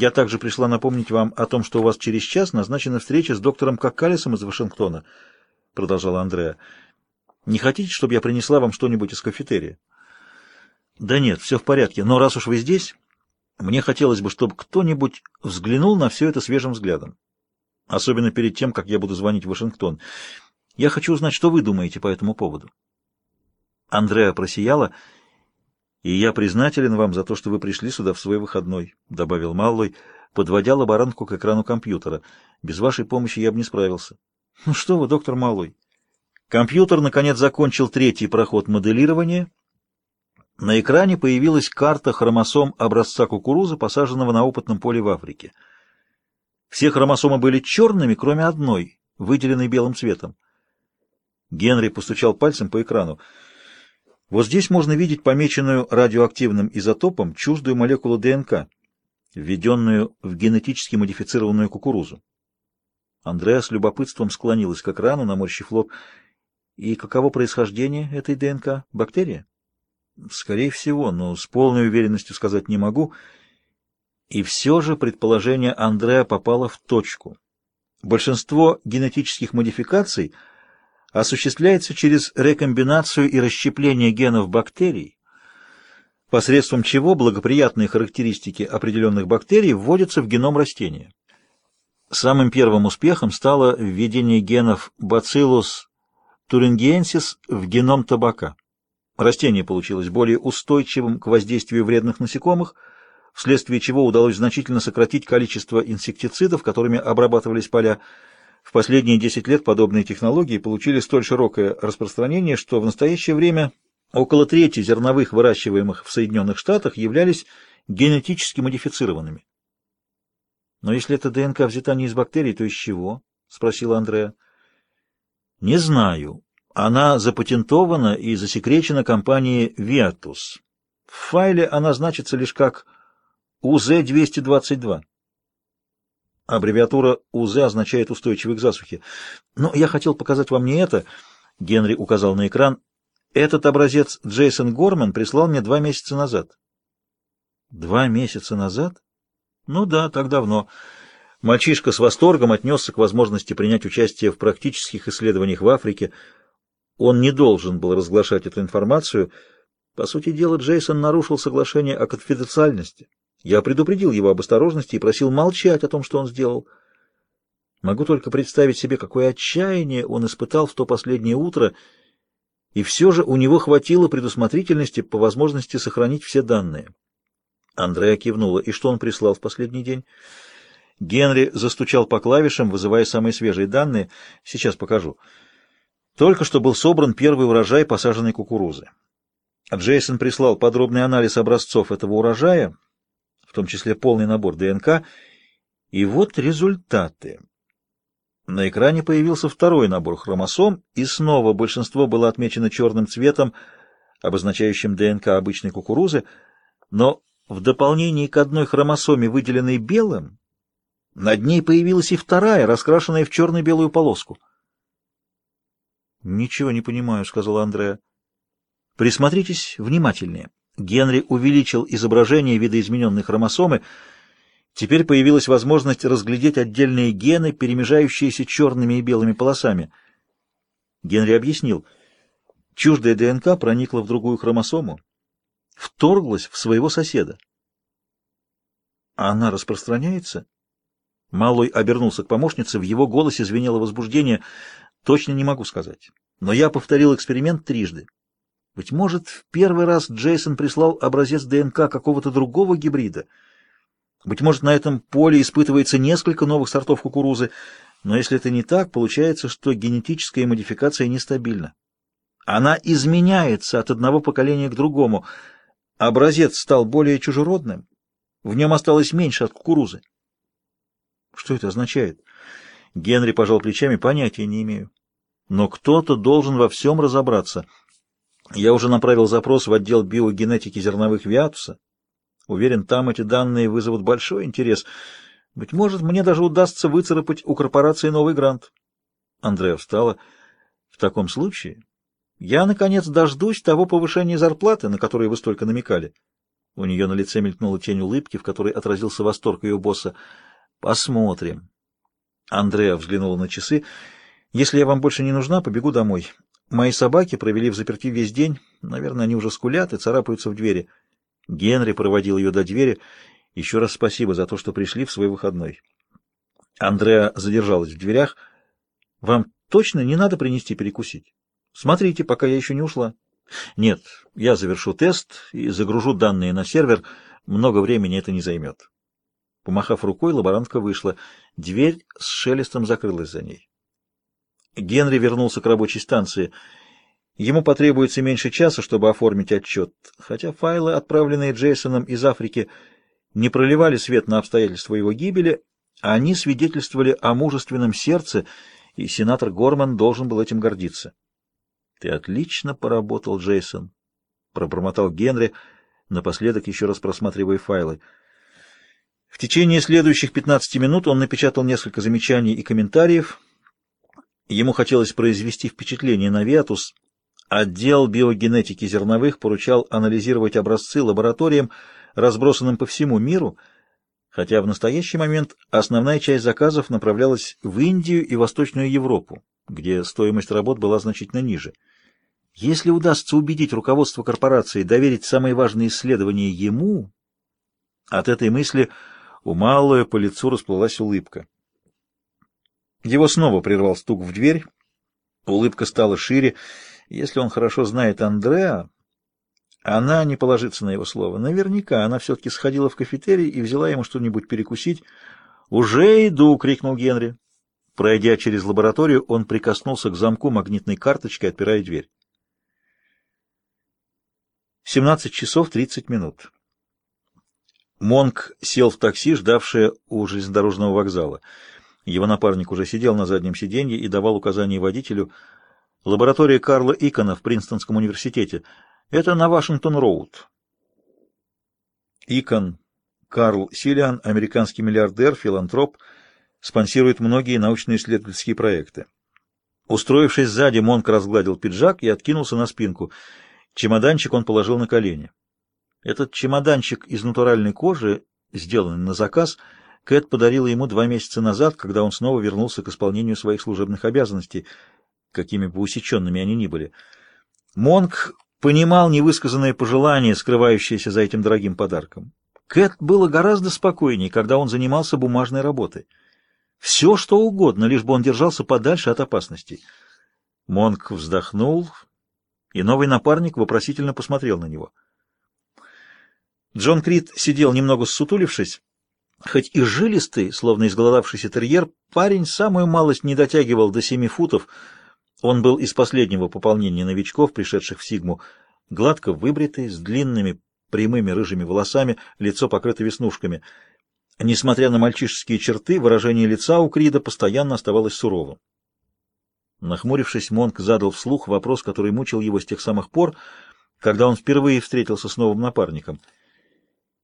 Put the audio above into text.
Я также пришла напомнить вам о том, что у вас через час назначена встреча с доктором Какалисом из Вашингтона, — продолжала Андреа. Не хотите, чтобы я принесла вам что-нибудь из кафетерия? Да нет, все в порядке, но раз уж вы здесь, мне хотелось бы, чтобы кто-нибудь взглянул на все это свежим взглядом. Особенно перед тем, как я буду звонить в Вашингтон. Я хочу узнать, что вы думаете по этому поводу. Андреа просияла. «И я признателен вам за то, что вы пришли сюда в свой выходной», — добавил Маллой, подводя лаборантку к экрану компьютера. «Без вашей помощи я бы не справился». «Ну что вы, доктор Маллой?» Компьютер, наконец, закончил третий проход моделирования. На экране появилась карта хромосом образца кукурузы, посаженного на опытном поле в Африке. Все хромосомы были черными, кроме одной, выделенной белым цветом. Генри постучал пальцем по экрану. Вот здесь можно видеть помеченную радиоактивным изотопом чуждую молекулу ДНК, введенную в генетически модифицированную кукурузу. Андреа с любопытством склонилась к экрану, наморщив лоб. И каково происхождение этой ДНК? Бактерия? Скорее всего, но с полной уверенностью сказать не могу. И все же предположение Андреа попало в точку. Большинство генетических модификаций — осуществляется через рекомбинацию и расщепление генов бактерий, посредством чего благоприятные характеристики определенных бактерий вводятся в геном растения. Самым первым успехом стало введение генов Bacillus thuringiensis в геном табака. Растение получилось более устойчивым к воздействию вредных насекомых, вследствие чего удалось значительно сократить количество инсектицидов, которыми обрабатывались поля, в последние 10 лет подобные технологии получили столь широкое распространение, что в настоящее время около трети зерновых, выращиваемых в Соединенных Штатах, являлись генетически модифицированными. «Но если эта ДНК взята не из бактерий, то из чего?» — спросила Андреа. «Не знаю. Она запатентована и засекречена компанией Viatus. В файле она значится лишь как УЗ-222. Аббревиатура УЗ означает устойчивый к засухе. Но я хотел показать вам не это. Генри указал на экран. Этот образец Джейсон Горман прислал мне два месяца назад. Два месяца назад? Ну да, так давно. Мальчишка с восторгом отнесся к возможности принять участие в практических исследованиях в Африке. Он не должен был разглашать эту информацию. По сути дела, Джейсон нарушил соглашение о конфиденциальности. Я предупредил его об осторожности и просил молчать о том, что он сделал. Могу только представить себе, какое отчаяние он испытал в то последнее утро, и все же у него хватило предусмотрительности по возможности сохранить все данные. Андрея кивнула. И что он прислал в последний день? Генри застучал по клавишам, вызывая самые свежие данные. Сейчас покажу. Только что был собран первый урожай посаженной кукурузы. Джейсон прислал подробный анализ образцов этого урожая — том числе полный набор ДНК. И вот результаты. На экране появился второй набор хромосом, и снова большинство было отмечено черным цветом, обозначающим ДНК обычной кукурузы, но в дополнение к одной хромосоме, выделенной белым, над ней появилась и вторая, раскрашенная в черно-белую полоску. «Ничего не понимаю», — сказала Андреа. «Присмотритесь внимательнее». Генри увеличил изображение видоизмененной хромосомы. Теперь появилась возможность разглядеть отдельные гены, перемежающиеся черными и белыми полосами. Генри объяснил, чуждая ДНК проникла в другую хромосому, вторглась в своего соседа. Она распространяется? Малой обернулся к помощнице, в его голосе звенело возбуждение. Точно не могу сказать. Но я повторил эксперимент трижды. Быть может, в первый раз Джейсон прислал образец ДНК какого-то другого гибрида. Быть может, на этом поле испытывается несколько новых сортов кукурузы, но если это не так, получается, что генетическая модификация нестабильна. Она изменяется от одного поколения к другому. Образец стал более чужеродным, в нем осталось меньше от кукурузы. Что это означает? Генри пожал плечами, понятия не имею. Но кто-то должен во всем разобраться — я уже направил запрос в отдел биогенетики зерновых Виатуса. Уверен, там эти данные вызовут большой интерес. Быть может, мне даже удастся выцарапать у корпорации новый грант. Андреа встала. В таком случае я, наконец, дождусь того повышения зарплаты, на которое вы столько намекали. У нее на лице мелькнула тень улыбки, в которой отразился восторг ее босса. «Посмотрим». Андреа взглянула на часы. «Если я вам больше не нужна, побегу домой. Мои собаки провели в заперти весь день. Наверное, они уже скулят и царапаются в двери». Генри проводил ее до двери. «Еще раз спасибо за то, что пришли в свой выходной». Андреа задержалась в дверях. «Вам точно не надо принести перекусить? Смотрите, пока я еще не ушла». «Нет, я завершу тест и загружу данные на сервер. Много времени это не займет». Помахав рукой, лаборантка вышла. Дверь с шелестом закрылась за ней. Генри вернулся к рабочей станции. Ему потребуется меньше часа, чтобы оформить отчет, хотя файлы, отправленные Джейсоном из Африки, не проливали свет на обстоятельства его гибели, они свидетельствовали о мужественном сердце, и сенатор Горман должен был этим гордиться. — Ты отлично поработал, Джейсон, — пробормотал Генри, напоследок еще раз просматривая файлы. В течение следующих 15 минут он напечатал несколько замечаний и комментариев. Ему хотелось произвести впечатление на Виатус. Отдел биогенетики зерновых поручал анализировать образцы лабораториям, разбросанным по всему миру, хотя в настоящий момент основная часть заказов направлялась в Индию и Восточную Европу, где стоимость работ была значительно ниже. Если удастся убедить руководство корпорации доверить самые важные исследования ему, от этой мысли у Маллоя по лицу расплылась улыбка. Его снова прервал стук в дверь. Улыбка стала шире. Если он хорошо знает Андреа, она не положится на его слово. Наверняка она все-таки сходила в кафетерий и взяла ему что-нибудь перекусить. «Уже иду!» — крикнул Генри. Пройдя через лабораторию, он прикоснулся к замку магнитной карточкой, отпирая дверь. 17 часов 30 минут. Монк сел в такси, ждавшее у железнодорожного вокзала. Его напарник уже сидел на заднем сиденье и давал указания водителю. Лаборатория Карла Икона в Принстонском университете. Это на Вашингтон-Роуд. Икон Карл Силиан, американский миллиардер, филантроп, спонсирует многие научно-исследовательские проекты. Устроившись сзади, Монк разгладил пиджак и откинулся на спинку. Чемоданчик он положил на колени. Этот чемоданчик из натуральной кожи, сделанный на заказ, Кэт подарила ему два месяца назад, когда он снова вернулся к исполнению своих служебных обязанностей, какими бы усеченными они ни были. Монк понимал невысказанное пожелание, скрывающееся за этим дорогим подарком. Кэт было гораздо спокойнее, когда он занимался бумажной работой. Все, что угодно, лишь бы он держался подальше от опасностей. Монк вздохнул, и новый напарник вопросительно посмотрел на него — Джон Крид сидел немного ссутулившись. Хоть и жилистый, словно изголодавшийся терьер, парень самую малость не дотягивал до семи футов. Он был из последнего пополнения новичков, пришедших в Сигму, гладко выбритый, с длинными прямыми рыжими волосами, лицо покрыто веснушками. Несмотря на мальчишеские черты, выражение лица у Крида постоянно оставалось суровым. Нахмурившись, Монк задал вслух вопрос, который мучил его с тех самых пор, когда он впервые встретился с новым напарником —